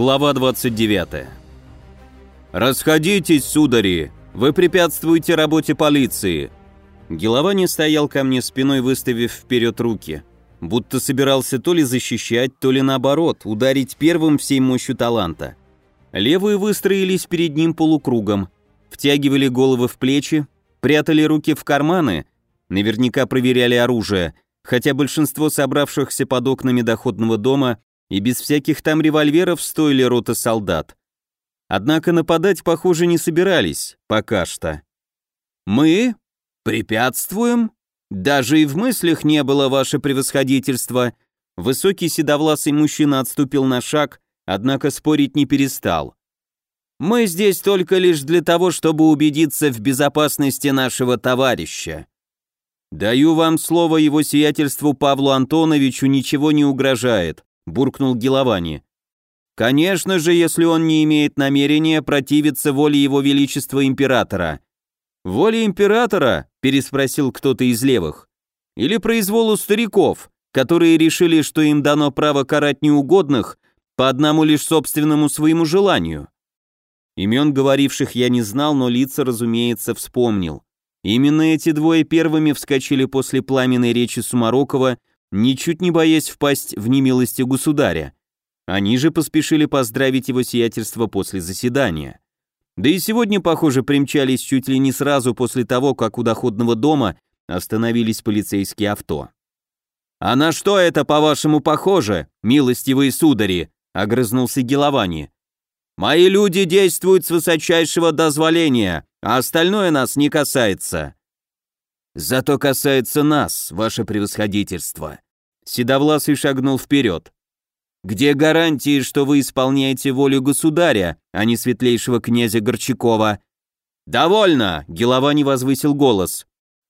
Глава 29. «Расходитесь, судари! Вы препятствуете работе полиции!» Геловани стоял ко мне спиной, выставив вперед руки, будто собирался то ли защищать, то ли наоборот, ударить первым всей мощью таланта. Левые выстроились перед ним полукругом, втягивали головы в плечи, прятали руки в карманы, наверняка проверяли оружие, хотя большинство собравшихся под окнами доходного дома и без всяких там револьверов стоили рота солдат. Однако нападать, похоже, не собирались, пока что. «Мы? Препятствуем? Даже и в мыслях не было ваше превосходительство». Высокий седовласый мужчина отступил на шаг, однако спорить не перестал. «Мы здесь только лишь для того, чтобы убедиться в безопасности нашего товарища. Даю вам слово его сиятельству Павлу Антоновичу ничего не угрожает буркнул Геловани. Конечно же, если он не имеет намерения противиться воле его величества императора. Воле императора? переспросил кто-то из левых. Или произволу стариков, которые решили, что им дано право карать неугодных по одному лишь собственному своему желанию. Имен говоривших я не знал, но лица, разумеется, вспомнил. Именно эти двое первыми вскочили после пламенной речи Сумарокова ничуть не боясь впасть в немилости государя. Они же поспешили поздравить его сиятельство после заседания. Да и сегодня, похоже, примчались чуть ли не сразу после того, как у доходного дома остановились полицейские авто. «А на что это, по-вашему, похоже, милостивые судари?» — огрызнулся Геловани. «Мои люди действуют с высочайшего дозволения, а остальное нас не касается». Зато касается нас, ваше превосходительство. Седовласый шагнул вперед. Где гарантии, что вы исполняете волю государя, а не светлейшего князя Горчакова? Довольно, Геловани возвысил голос.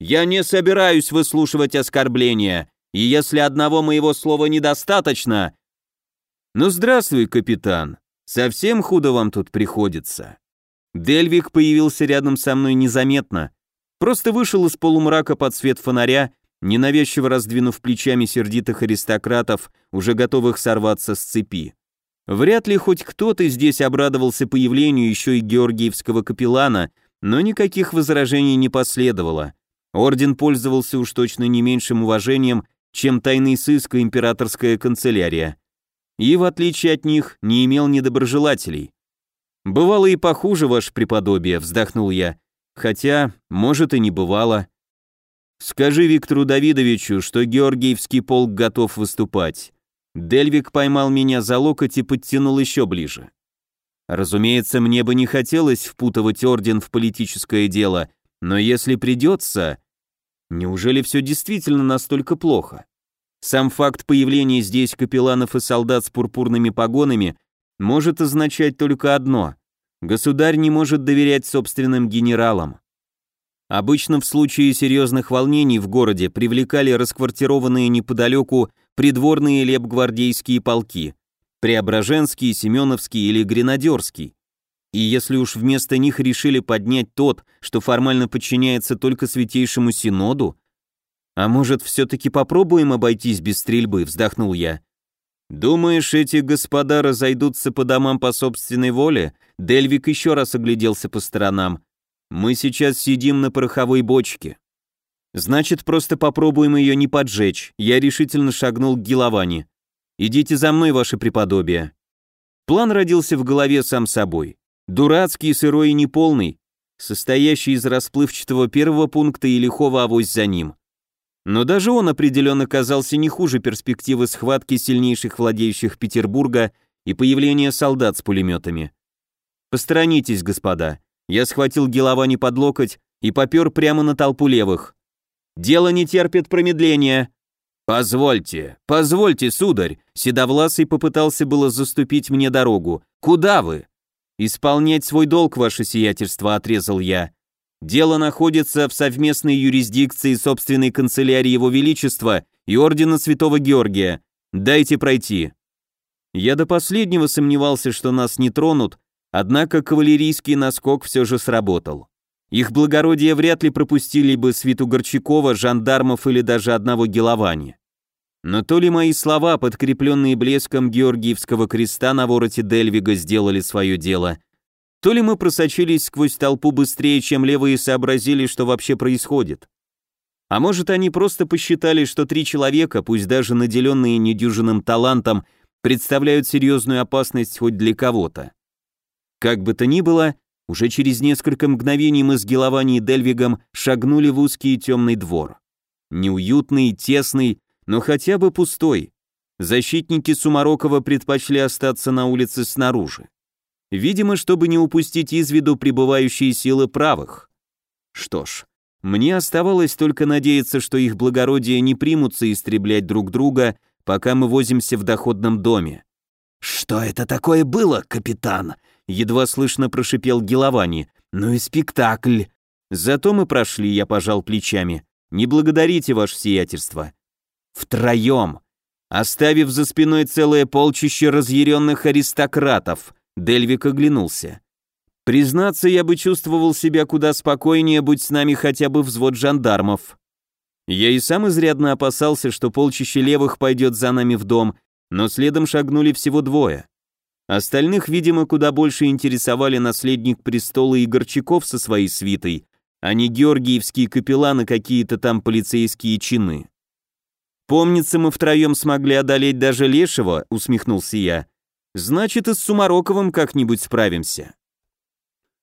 Я не собираюсь выслушивать оскорбления, и если одного моего слова недостаточно... Ну здравствуй, капитан. Совсем худо вам тут приходится. Дельвик появился рядом со мной незаметно, Просто вышел из полумрака под свет фонаря, ненавязчиво раздвинув плечами сердитых аристократов, уже готовых сорваться с цепи. Вряд ли хоть кто-то здесь обрадовался появлению еще и георгиевского капеллана, но никаких возражений не последовало. Орден пользовался уж точно не меньшим уважением, чем тайный сыск и императорская канцелярия. И, в отличие от них, не имел недоброжелателей. «Бывало и похуже, ваше преподобие», — вздохнул я, Хотя, может и не бывало. Скажи Виктору Давидовичу, что Георгиевский полк готов выступать. Дельвик поймал меня за локоть и подтянул еще ближе. Разумеется, мне бы не хотелось впутывать орден в политическое дело, но если придется... Неужели все действительно настолько плохо? Сам факт появления здесь капелланов и солдат с пурпурными погонами может означать только одно. Государь не может доверять собственным генералам. Обычно в случае серьезных волнений в городе привлекали расквартированные неподалеку придворные лепгвардейские полки, Преображенский, Семеновский или Гренадерский. И если уж вместо них решили поднять тот, что формально подчиняется только Святейшему Синоду, а может, все-таки попробуем обойтись без стрельбы, вздохнул я. «Думаешь, эти господа разойдутся по домам по собственной воле?» Дельвик еще раз огляделся по сторонам. «Мы сейчас сидим на пороховой бочке». «Значит, просто попробуем ее не поджечь». Я решительно шагнул к Геловани. «Идите за мной, ваше преподобие». План родился в голове сам собой. Дурацкий, сырой и неполный, состоящий из расплывчатого первого пункта и лихого авось за ним. Но даже он определенно казался не хуже перспективы схватки сильнейших владеющих Петербурга и появления солдат с пулеметами. «Посторонитесь, господа». Я схватил Геловани под локоть и попер прямо на толпу левых. «Дело не терпит промедления». «Позвольте, позвольте, сударь!» Седовласый попытался было заступить мне дорогу. «Куда вы?» «Исполнять свой долг, ваше сиятельство», — отрезал я. Дело находится в совместной юрисдикции собственной канцелярии Его Величества и Ордена Святого Георгия. Дайте пройти». Я до последнего сомневался, что нас не тронут, однако кавалерийский наскок все же сработал. Их благородие вряд ли пропустили бы свиту Горчакова, жандармов или даже одного Геловани. Но то ли мои слова, подкрепленные блеском Георгиевского креста на вороте Дельвига, сделали свое дело, то ли мы просочились сквозь толпу быстрее, чем левые сообразили, что вообще происходит. А может, они просто посчитали, что три человека, пусть даже наделенные недюжинным талантом, представляют серьезную опасность хоть для кого-то. Как бы то ни было, уже через несколько мгновений мы с Геловани и Дельвигом шагнули в узкий темный двор. Неуютный, тесный, но хотя бы пустой. Защитники Сумарокова предпочли остаться на улице снаружи. Видимо, чтобы не упустить из виду пребывающие силы правых. Что ж, мне оставалось только надеяться, что их благородие не примутся истреблять друг друга, пока мы возимся в доходном доме. «Что это такое было, капитан?» Едва слышно прошипел Геловани. «Ну и спектакль!» «Зато мы прошли», я пожал плечами. «Не благодарите, ваше сиятельство». «Втроем!» Оставив за спиной целое полчище разъяренных аристократов, Дельвик оглянулся. Признаться, я бы чувствовал себя куда спокойнее, будь с нами хотя бы взвод жандармов. Я и сам изрядно опасался, что полчище левых пойдет за нами в дом, но следом шагнули всего двое. Остальных, видимо, куда больше интересовали наследник престола и Горчаков со своей свитой, а не георгиевские капелланы какие-то там полицейские чины. «Помнится, мы втроем смогли одолеть даже Лешего», — усмехнулся я. «Значит, и с Сумароковым как-нибудь справимся».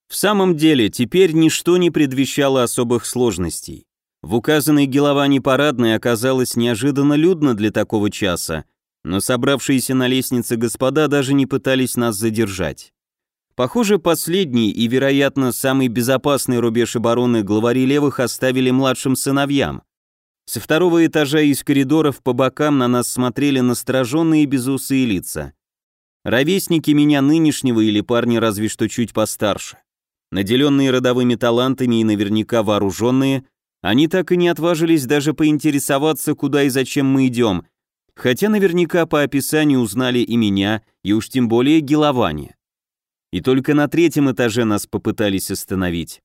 В самом деле, теперь ничто не предвещало особых сложностей. В указанной Геловане парадной оказалось неожиданно людно для такого часа, но собравшиеся на лестнице господа даже не пытались нас задержать. Похоже, последний и, вероятно, самый безопасный рубеж обороны главари левых оставили младшим сыновьям. Со второго этажа из коридоров по бокам на нас смотрели настороженные безусые лица. Ровесники меня нынешнего или парни разве что чуть постарше. Наделенные родовыми талантами и наверняка вооруженные, они так и не отважились даже поинтересоваться, куда и зачем мы идем, хотя наверняка по описанию узнали и меня, и уж тем более Геловани. И только на третьем этаже нас попытались остановить.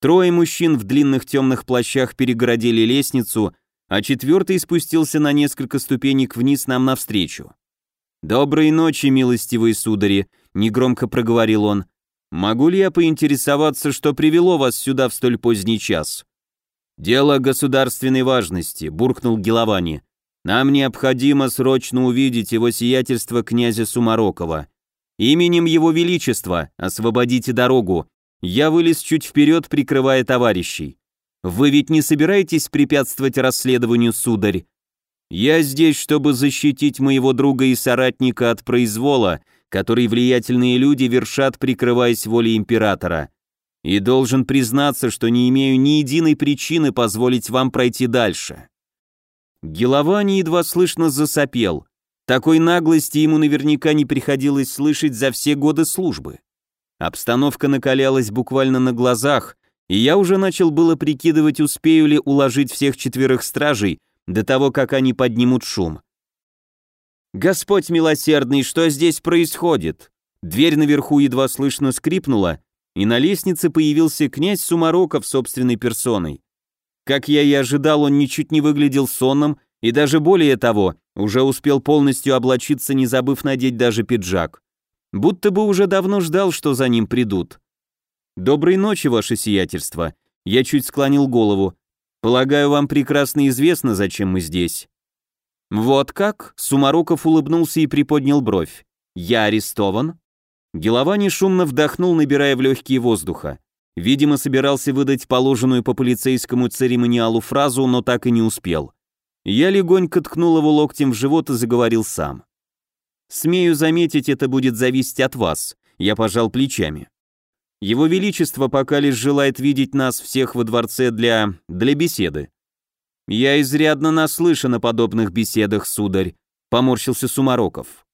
Трое мужчин в длинных темных плащах перегородили лестницу, а четвертый спустился на несколько ступенек вниз нам навстречу. «Доброй ночи, милостивые судари», — негромко проговорил он. Могу ли я поинтересоваться, что привело вас сюда в столь поздний час? Дело государственной важности, буркнул Геловани. Нам необходимо срочно увидеть его сиятельство князя Сумарокова. Именем его величества освободите дорогу. Я вылез чуть вперед, прикрывая товарищей. Вы ведь не собираетесь препятствовать расследованию, сударь? Я здесь, чтобы защитить моего друга и соратника от произвола, который влиятельные люди вершат, прикрываясь волей императора. И должен признаться, что не имею ни единой причины позволить вам пройти дальше. Геловани едва слышно засопел. Такой наглости ему наверняка не приходилось слышать за все годы службы. Обстановка накалялась буквально на глазах, и я уже начал было прикидывать, успею ли уложить всех четверых стражей до того, как они поднимут шум. «Господь милосердный, что здесь происходит?» Дверь наверху едва слышно скрипнула, и на лестнице появился князь Сумароков собственной персоной. Как я и ожидал, он ничуть не выглядел сонным, и даже более того, уже успел полностью облачиться, не забыв надеть даже пиджак. Будто бы уже давно ждал, что за ним придут. «Доброй ночи, ваше сиятельство», я чуть склонил голову. «Полагаю, вам прекрасно известно, зачем мы здесь». «Вот как?» — Сумароков улыбнулся и приподнял бровь. «Я арестован?» Геловани шумно вдохнул, набирая в легкие воздуха. Видимо, собирался выдать положенную по полицейскому церемониалу фразу, но так и не успел. Я легонько ткнул его локтем в живот и заговорил сам. «Смею заметить, это будет зависеть от вас», — я пожал плечами. «Его Величество пока лишь желает видеть нас всех во дворце для... для беседы. «Я изрядно наслышан о подобных беседах, сударь», — поморщился Сумароков.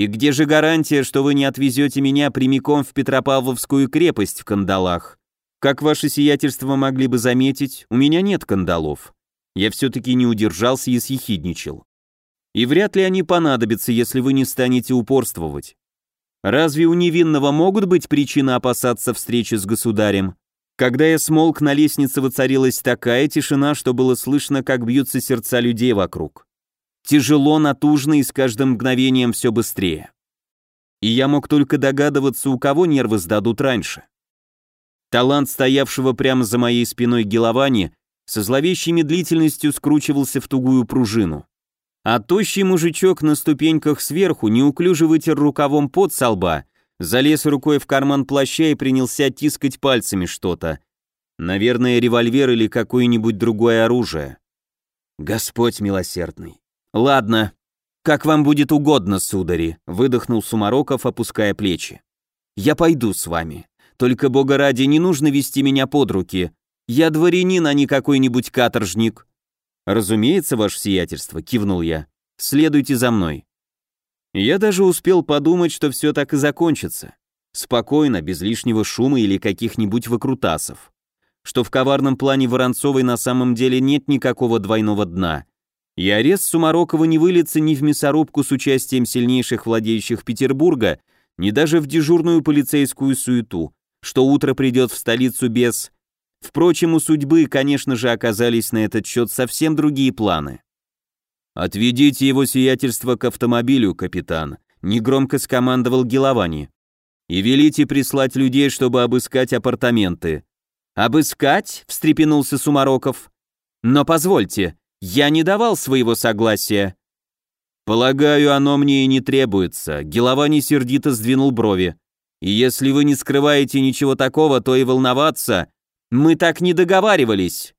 «И где же гарантия, что вы не отвезете меня прямиком в Петропавловскую крепость в кандалах? Как ваше сиятельство могли бы заметить, у меня нет кандалов. Я все-таки не удержался и съехидничал. И вряд ли они понадобятся, если вы не станете упорствовать. Разве у невинного могут быть причины опасаться встречи с государем? Когда я смолк, на лестнице воцарилась такая тишина, что было слышно, как бьются сердца людей вокруг. Тяжело, натужно и с каждым мгновением все быстрее. И я мог только догадываться, у кого нервы сдадут раньше. Талант стоявшего прямо за моей спиной Геловани со зловещей медлительностью скручивался в тугую пружину. А тощий мужичок на ступеньках сверху неуклюже вытер рукавом под со лба, залез рукой в карман плаща и принялся тискать пальцами что-то. Наверное, револьвер или какое-нибудь другое оружие. Господь милосердный. Ладно, как вам будет угодно, судари, выдохнул Сумароков, опуская плечи. Я пойду с вами. Только, бога ради, не нужно вести меня под руки. Я дворянин, а не какой-нибудь каторжник». «Разумеется, ваше сиятельство», — кивнул я. «Следуйте за мной». Я даже успел подумать, что все так и закончится. Спокойно, без лишнего шума или каких-нибудь выкрутасов. Что в коварном плане Воронцовой на самом деле нет никакого двойного дна. И арест Сумарокова не выльется ни в мясорубку с участием сильнейших владеющих Петербурга, ни даже в дежурную полицейскую суету, что утро придет в столицу без... Впрочем, у судьбы, конечно же, оказались на этот счет совсем другие планы. «Отведите его сиятельство к автомобилю, капитан», — негромко скомандовал Геловани. «И велите прислать людей, чтобы обыскать апартаменты». «Обыскать?» — встрепенулся Сумароков. «Но позвольте, я не давал своего согласия». «Полагаю, оно мне и не требуется», — Геловани сердито сдвинул брови. И если вы не скрываете ничего такого, то и волноваться... Мы так не договаривались.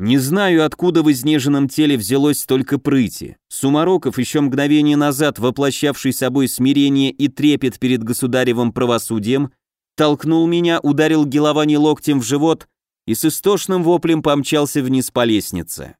Не знаю, откуда в изнеженном теле взялось столько прыти. Сумароков, еще мгновение назад воплощавший собой смирение и трепет перед государевым правосудием, толкнул меня, ударил Геловани локтем в живот и с истошным воплем помчался вниз по лестнице.